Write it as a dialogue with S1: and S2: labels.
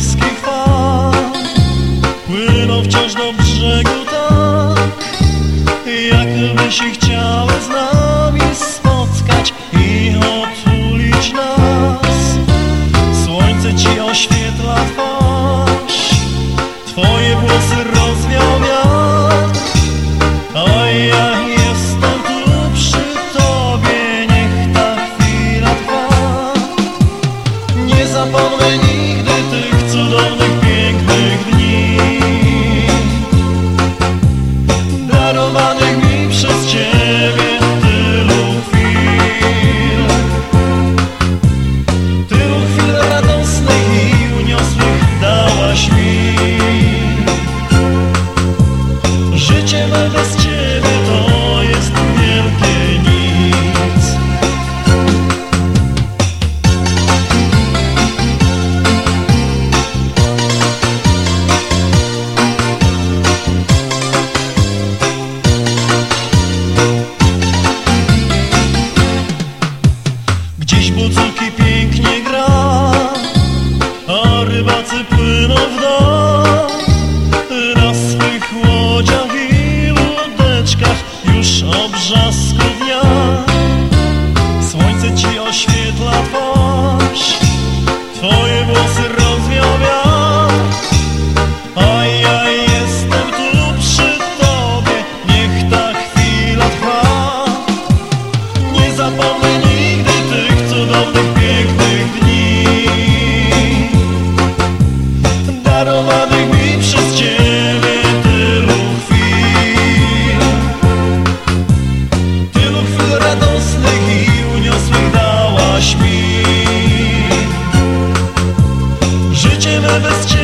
S1: Morskich fal Płyną wciąż do brzegu tak Jakby się chciały z nami spotkać I otulić nas. Słońce ci oświetla twarz Twoje włosy Życie me bez Ciebie oświetla twarz. Twoje włosy rozwiał wiatr A ja jestem tu przy tobie. Niech ta chwila trwa. Nie zapomnę nigdy tych cudownych, pięknych dni. Darowanych never change.